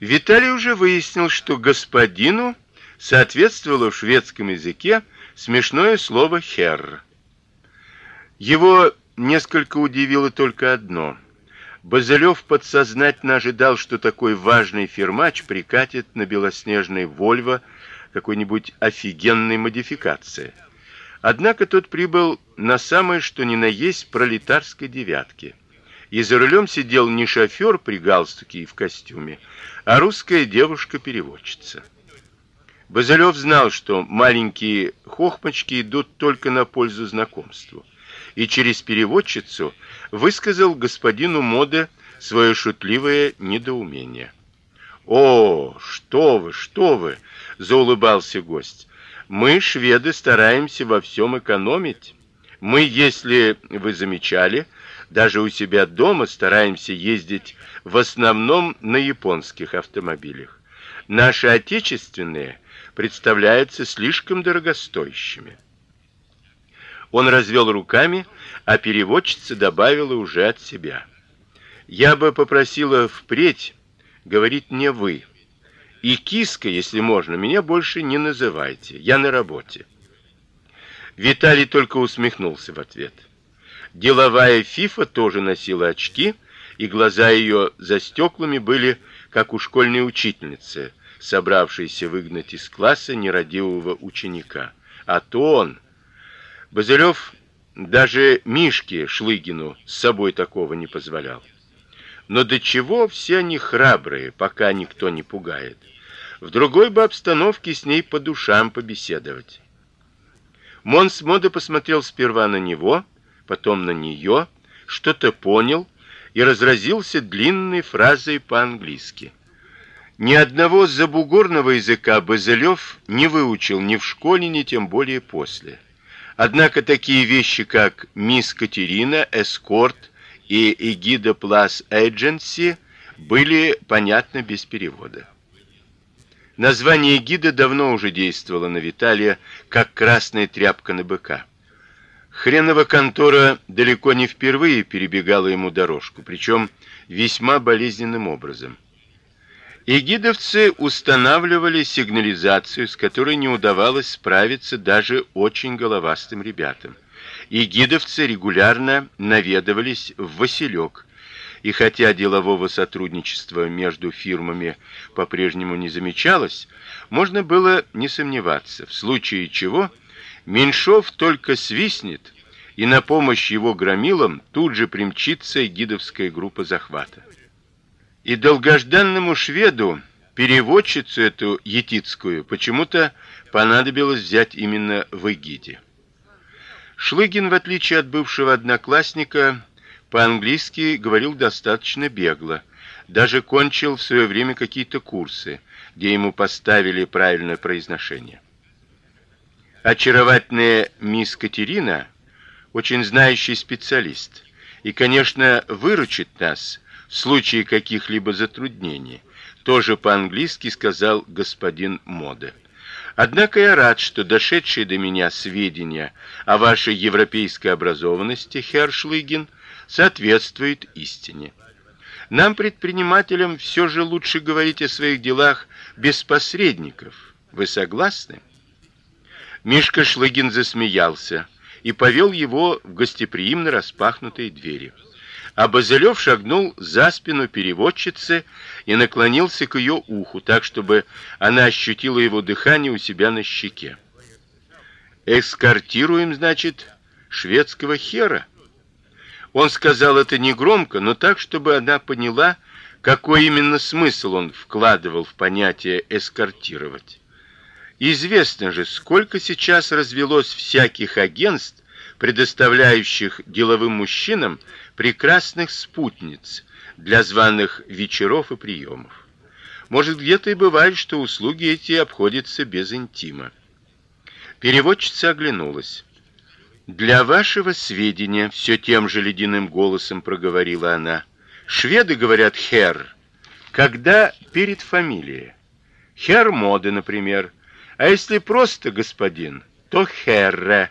Виталий уже выяснил, что господину соответствовало в шведском языке смешное слово херр. Его несколько удивило только одно. Базелёв подсознательно ожидал, что такой важный фирмач прикатит на белоснежной Volvo какой-нибудь офигенной модификации. Однако тот прибыл на самое что ни на есть пролетарской девятке. И за рулем сидел не шофёр при галстуке и в костюме, а русская девушка-переводчица. Базелёв знал, что маленькие хохмочки идут только на пользу знакомству, и через переводчицу высказал господину Моде свое шутливое недоумение. "О, что вы, что вы!" заулыбался гость. "Мы шведы стараемся во всем экономить. Мы, если вы замечали, даже у себя дома стараемся ездить в основном на японских автомобилях. Наши отечественные представляются слишком дорогостоящими. Он развел руками, а переводчица добавила уже от себя: "Я бы попросила впредь говорить не вы. И киска, если можно, меня больше не называйте. Я на работе". Виталий только усмехнулся в ответ. Деловая Фифа тоже носила очки, и глаза ее за стеклами были как у школьной учительницы, собравшейся выгнать из класса нерадивого ученика. А то он Базелёв даже Мишке Шлыгину с собой такого не позволял. Но до чего все они храбрые, пока никто не пугает. В другой бы обстановке с ней по душам побеседовать. Монс Мода посмотрел сперва на него, потом на нее, что-то понял и разразился длинной фразой по-английски. Ни одного забугорного языка Базелёв не выучил ни в школе, ни тем более после. Однако такие вещи, как мисс Катерина, эскорт и эгида Plus Agency были понятны без перевода. Название эгида давно уже действовало на Виталия, как красная тряпка на быка. Хренова контора далеко не впервые перебегала ему дорожку, причем весьма болезненным образом. Эгидовцы устанавливали сигнализацию, с которой не удавалось справиться даже очень головастым ребятам. Эгидовцы регулярно наведывались в Василек, и хотя делового сотрудничества между фирмами по-прежнему не замечалось, можно было не сомневаться, в случае чего Меньшов только свистнет, и на помощь его громилам тут же примчится эгидовская группа захвата. И долгожданному шведу переводчицу эту етицкую почему-то понадобилось взять именно в Эгиде. Шлыгин, в отличие от бывшего одноклассника, по-английски говорил достаточно бегло, даже кончил в свое время какие-то курсы, где ему поставили правильное произношение. Очаровательная мисс Катерина очень знающий специалист и, конечно, выручит нас в случае каких-либо затруднений, тоже по-английски сказал господин Моде. Однако я рад, что дошедшие до меня сведения о вашей европейской образованности, Хершлыгин, соответствуют истине. Нам, предпринимателям, все же лучше говорить о своих делах без посредников. Вы согласны? Мишка Шлыгин засмеялся и повел его в гостеприимно распахнутые двери а Базелёв шагнул за спину переводчицы и наклонился к ее уху, так чтобы она ощутила его дыхание у себя на щеке. Экскортируем, значит, шведского хера. Он сказал это негромко, но так, чтобы она поняла, какой именно смысл он вкладывал в понятие эскортировать. Известно же, сколько сейчас развелось всяких агентств, предоставляющих деловым мужчинам прекрасных спутниц для званых вечеров и приемов. Может, где-то и бывает, что услуги эти обходятся без интима. Переводчица оглянулась. Для вашего сведения, все тем же ледяным голосом проговорила она. Шведы говорят хер, когда перед фамилией. Хер моды, например. А если просто господин, то херре.